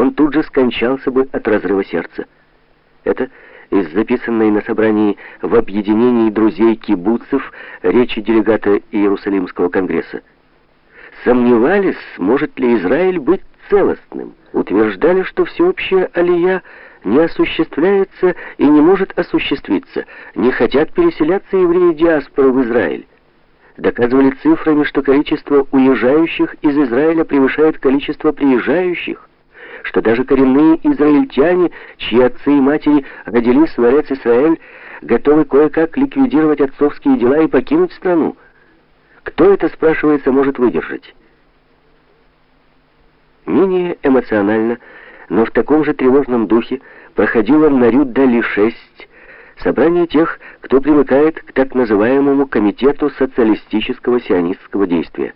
он тут же скончался бы от разрыва сердца. Это из записанной на собрании в объединении друзей кибуцев речи делегата Иерусалимского конгресса. Сомневались, может ли Израиль быть целостным. Утверждали, что всеобщая алия не осуществляется и не может осуществиться. Не хотят переселяться евреи диаспоры в Израиль. Доказывали цифрами, что количество уезжающих из Израиля превышает количество приезжающих что даже коренные израильтяне, чьи отцы и матери родились в Эрец Исраэль, готовы кое-как ликвидировать отцовские дела и покинуть страну. Кто это, спрашивается, может выдержать? Менее эмоционально, но в таком же тревожном духе проходило в Нарюд-Дали-6 собрание тех, кто примыкает к так называемому Комитету социалистического сионистского действия.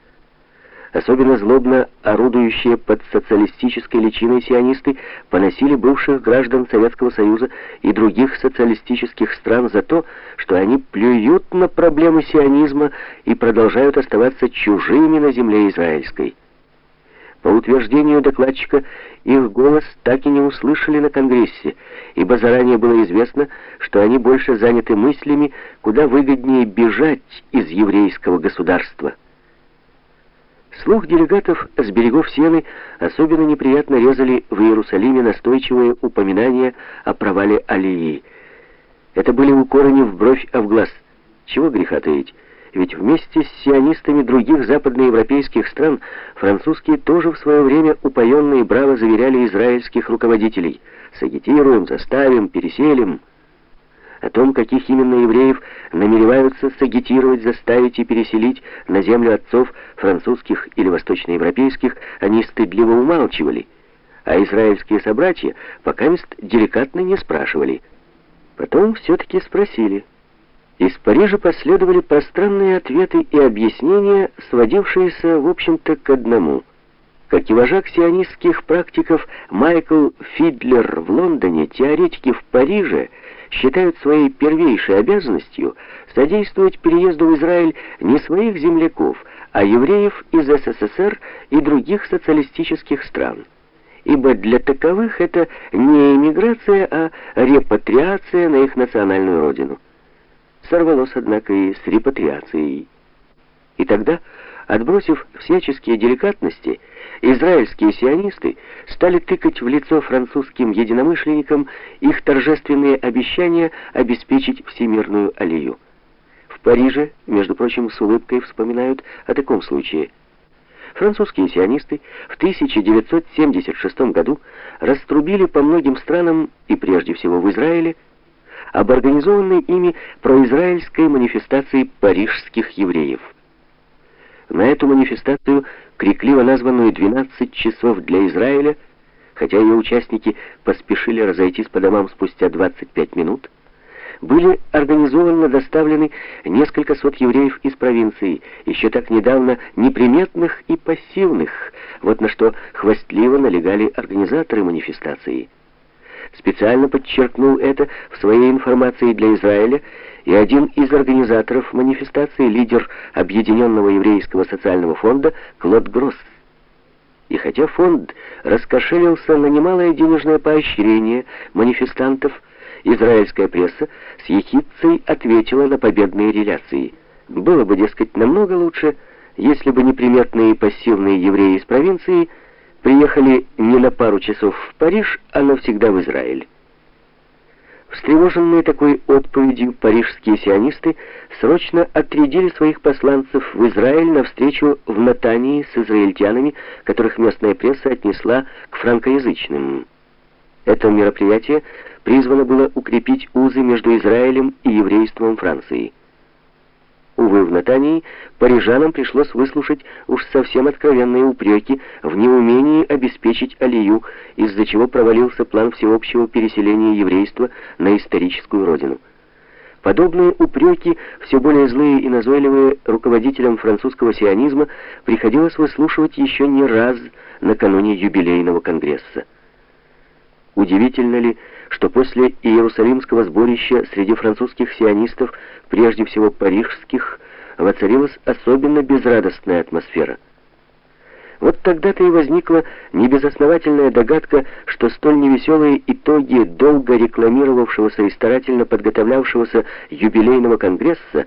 Особенно злобно орудующие под социалистической личиной сионисты поносили бывших граждан Советского Союза и других социалистических стран за то, что они плюют на проблемы сионизма и продолжают оставаться чужими на земле израильской. По утверждению докладчика, их голос так и не услышали на Конгрессе, ибо заранее было известно, что они больше заняты мыслями, куда выгоднее бежать из еврейского государства. Слух делегатов с берегов Сены особенно неприятно резали в Иерусалиме настойчивые упоминания о провале Алии. Это были укоры не в бровь, а в глаз. Чего греха таить? Ведь вместе с сионистами других западноевропейских стран французские тоже в свое время упоенно и браво заверяли израильских руководителей «Сагитируем, заставим, переселим». О том, каких именно евреев намереваются сагитировать, заставить и переселить на землю отцов французских или восточноевропейских, они стыдливо умалчивали, а израильские собратья пока мест деликатно не спрашивали. Потом все-таки спросили. Из Парижа последовали пространные ответы и объяснения, сводившиеся, в общем-то, к одному. Как и вожак сионистских практиков Майкл Фидлер в Лондоне, теоретики в Париже — считают своей первейшей обязанностью содействовать переезду в Израиль не своих земляков, а евреев из СССР и других социалистических стран. Ибо для таковых это не эмиграция, а репатриация на их национальную родину. Сорвалось, однако, и с репатриацией. И тогда Отбросив всяческие деликатности, израильские сионисты стали тыкать в лицо французским единомышленникам их торжественные обещания обеспечить всемирную алию. В Париже, между прочим, с улыбкой вспоминают о таком случае. Французские сионисты в 1976 году раструбили по многим странам, и прежде всего в Израиле, об организованной ими произраильской манифестации парижских евреев. На эту манифестацию, крикливо названную «12 часов для Израиля», хотя ее участники поспешили разойтись по домам спустя 25 минут, были организованно доставлены несколько сот евреев из провинции, еще так недавно неприметных и пассивных, вот на что хвастливо налегали организаторы манифестации. Специально подчеркнул это в своей информации для Израиля и один из организаторов манифестации, лидер Объединенного еврейского социального фонда Клод Гросс. И хотя фонд раскошелился на немалое денежное поощрение манифестантов, израильская пресса с ехидцей ответила на победные реляции. Было бы, дескать, намного лучше, если бы неприметные пассивные евреи из провинции приехали не на пару часов в Париж, а навсегда в Израиль. Встревоженные такой отповедью парижские сионисты срочно отрядили своих посланцев в Израиль на встречу в Натании с израильтянами, которых местная пресса отнесла к франкоязычным. Это мероприятие призвано было укрепить узы между Израилем и еврейством Франции. Увы, в Натании парижанам пришлось выслушать уж совсем откровенные упреки в неумении обеспечить Алию, из-за чего провалился план всеобщего переселения еврейства на историческую родину. Подобные упреки, все более злые и назойливые руководителям французского сионизма, приходилось выслушивать еще не раз накануне юбилейного конгресса. Удивительно ли, что после Иерусалимского сборища среди французских сионистов, прежде всего парижских, воцарилась особенно безрадостная атмосфера. Вот тогда-то и возникла небезосновательная догадка, что столь невеселые итоги долго рекламировавшегося и старательно подготовлявшегося юбилейного конгресса